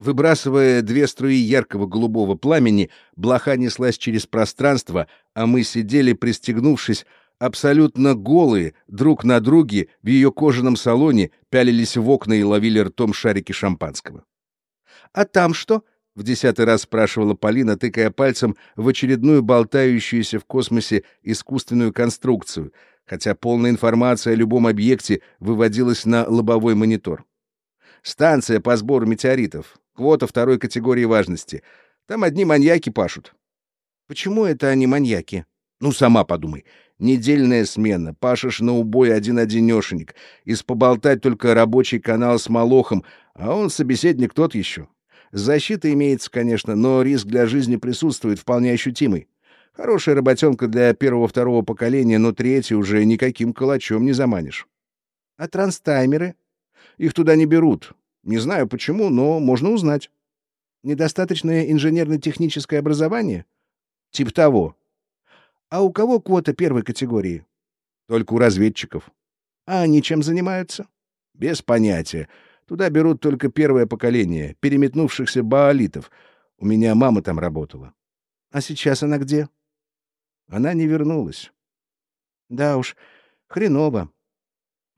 Выбрасывая две струи яркого голубого пламени, блоха неслась через пространство, а мы сидели, пристегнувшись, абсолютно голые, друг на друге, в ее кожаном салоне, пялились в окна и ловили ртом шарики шампанского. «А там что?» — в десятый раз спрашивала Полина, тыкая пальцем в очередную болтающуюся в космосе искусственную конструкцию, хотя полная информация о любом объекте выводилась на лобовой монитор. «Станция по сбору метеоритов. Квота второй категории важности. Там одни маньяки пашут». «Почему это они маньяки?» «Ну, сама подумай. Недельная смена, пашешь на убой один-одинешенек. Из поболтать только рабочий канал с Молохом, а он собеседник тот еще. Защита имеется, конечно, но риск для жизни присутствует вполне ощутимый. Хорошая работенка для первого-второго поколения, но третий уже никаким калачом не заманишь. А транстаймеры? Их туда не берут. Не знаю почему, но можно узнать. Недостаточное инженерно-техническое образование? Тип того. А у кого квота первой категории? Только у разведчиков. А они чем занимаются? Без понятия. Туда берут только первое поколение, переметнувшихся баолитов. У меня мама там работала. А сейчас она где? Она не вернулась. Да уж, хреново.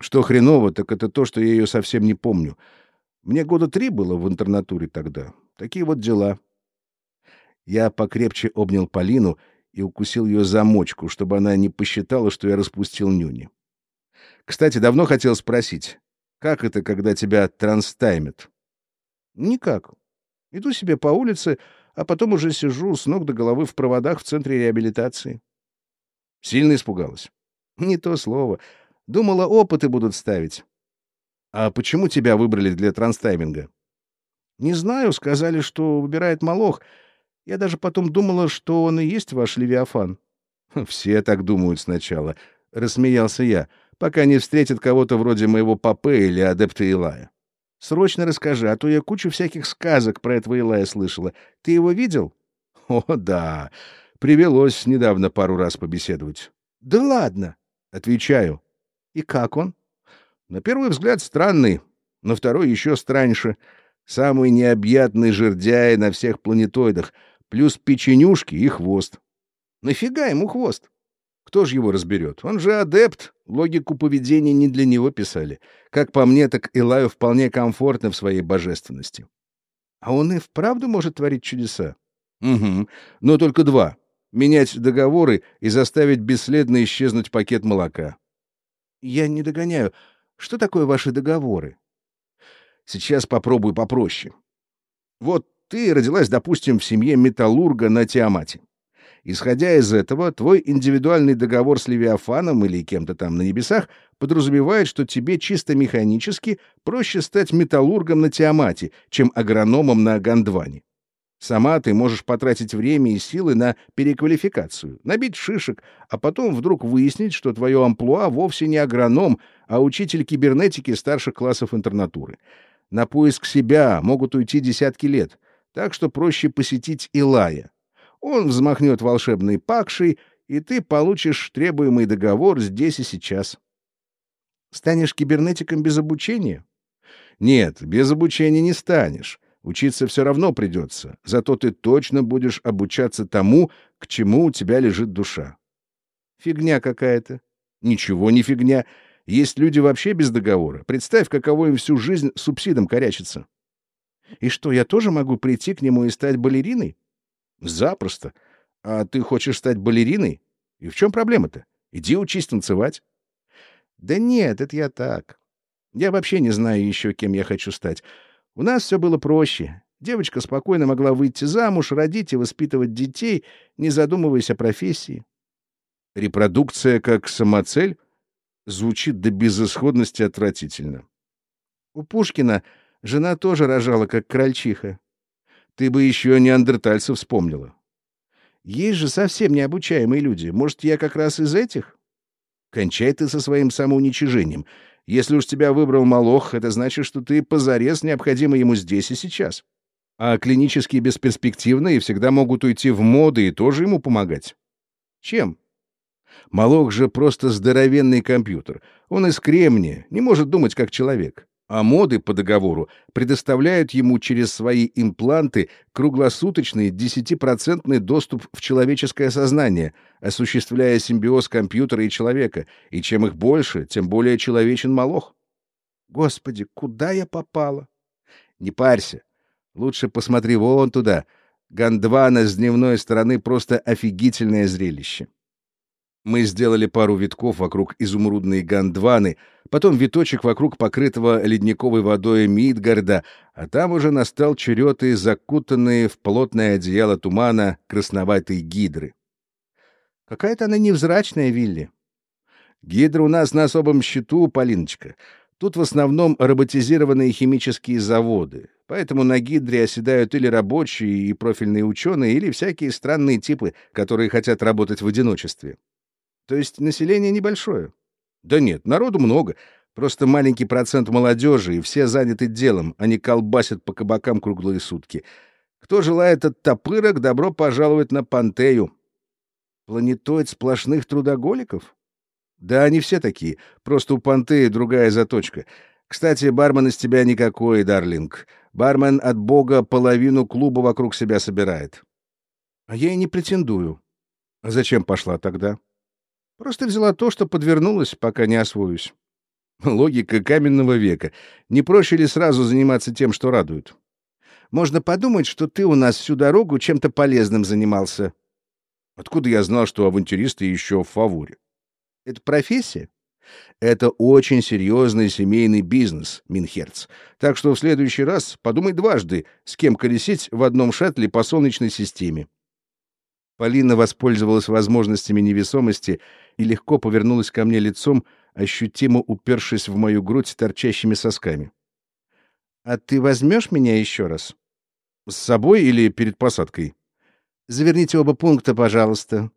Что хреново, так это то, что я ее совсем не помню. Мне года три было в интернатуре тогда. Такие вот дела. Я покрепче обнял Полину и укусил ее за мочку, чтобы она не посчитала, что я распустил нюни. Кстати, давно хотел спросить, как это, когда тебя транстаймят? Никак. Иду себе по улице, а потом уже сижу с ног до головы в проводах в центре реабилитации. Сильно испугалась? Не то слово. Думала, опыты будут ставить. А почему тебя выбрали для транстайминга? Не знаю, сказали, что выбирает Молох — я даже потом думала, что он и есть ваш Левиафан. Все так думают сначала, — рассмеялся я, пока не встретят кого-то вроде моего папы или адепта Илая. Срочно расскажи, а то я кучу всяких сказок про этого Илая слышала. Ты его видел? О, да. Привелось недавно пару раз побеседовать. Да ладно. Отвечаю. И как он? На первый взгляд странный, на второй еще страньше. Самый необъятный жердяй на всех планетоидах — плюс печенюшки и хвост. Нафига ему хвост? Кто ж его разберет? Он же адепт. Логику поведения не для него писали. Как по мне, так Илаю вполне комфортно в своей божественности. А он и вправду может творить чудеса? Угу. Но только два. Менять договоры и заставить бесследно исчезнуть пакет молока. Я не догоняю. Что такое ваши договоры? Сейчас попробую попроще. Вот ты родилась, допустим, в семье металлурга на Тиамате. Исходя из этого, твой индивидуальный договор с Левиафаном или кем-то там на небесах подразумевает, что тебе чисто механически проще стать металлургом на Тиамате, чем агрономом на Гандване. Сама ты можешь потратить время и силы на переквалификацию, набить шишек, а потом вдруг выяснить, что твое амплуа вовсе не агроном, а учитель кибернетики старших классов интернатуры. На поиск себя могут уйти десятки лет — так что проще посетить Илая. Он взмахнет волшебной пакшей, и ты получишь требуемый договор здесь и сейчас. Станешь кибернетиком без обучения? Нет, без обучения не станешь. Учиться все равно придется, зато ты точно будешь обучаться тому, к чему у тебя лежит душа. Фигня какая-то. Ничего не фигня. Есть люди вообще без договора. Представь, каково им всю жизнь субсидом корячиться. И что, я тоже могу прийти к нему и стать балериной? Запросто. А ты хочешь стать балериной? И в чем проблема-то? Иди учись танцевать. Да нет, это я так. Я вообще не знаю еще, кем я хочу стать. У нас все было проще. Девочка спокойно могла выйти замуж, родить и воспитывать детей, не задумываясь о профессии. Репродукция как самоцель звучит до безысходности отвратительно. У Пушкина Жена тоже рожала, как крольчиха. Ты бы еще неандертальцев вспомнила. Есть же совсем необучаемые люди. Может, я как раз из этих? Кончай ты со своим самоуничижением. Если уж тебя выбрал Молох, это значит, что ты позарез необходима ему здесь и сейчас. А клинические бесперспективные всегда могут уйти в моды и тоже ему помогать. Чем? Молох же просто здоровенный компьютер. Он из кремния, не может думать как человек. А моды по договору предоставляют ему через свои импланты круглосуточный 10% доступ в человеческое сознание, осуществляя симбиоз компьютера и человека, и чем их больше, тем более человечен молох. Господи, куда я попала? Не парься. Лучше посмотри вон туда. Гондвана с дневной стороны просто офигительное зрелище. Мы сделали пару витков вокруг изумрудной Гондваны, потом виточек вокруг покрытого ледниковой водой Мидгарда, а там уже настал черед и закутанные в плотное одеяло тумана красноватой гидры. Какая-то она невзрачная, Вилли. Гидра у нас на особом счету, Полиночка. Тут в основном роботизированные химические заводы, поэтому на гидре оседают или рабочие и профильные ученые, или всякие странные типы, которые хотят работать в одиночестве. То есть население небольшое? Да нет, народу много. Просто маленький процент молодежи, и все заняты делом, они колбасят по кабакам круглые сутки. Кто желает от топырок, добро пожаловать на Пантею. Планетоид сплошных трудоголиков? Да, они все такие. Просто у Пантеи другая заточка. Кстати, бармен из тебя никакой, Дарлинг. Бармен от бога половину клуба вокруг себя собирает. А я и не претендую. А зачем пошла тогда? Просто взяла то, что подвернулось, пока не освоюсь. Логика каменного века. Не проще ли сразу заниматься тем, что радует? Можно подумать, что ты у нас всю дорогу чем-то полезным занимался. Откуда я знал, что авантюристы еще в фаворе? Это профессия? Это очень серьезный семейный бизнес, Минхерц. Так что в следующий раз подумай дважды, с кем колесить в одном шаттле по Солнечной системе. Полина воспользовалась возможностями невесомости и легко повернулась ко мне лицом, ощутимо упершись в мою грудь торчащими сосками. «А ты возьмешь меня еще раз?» «С собой или перед посадкой?» «Заверните оба пункта, пожалуйста»,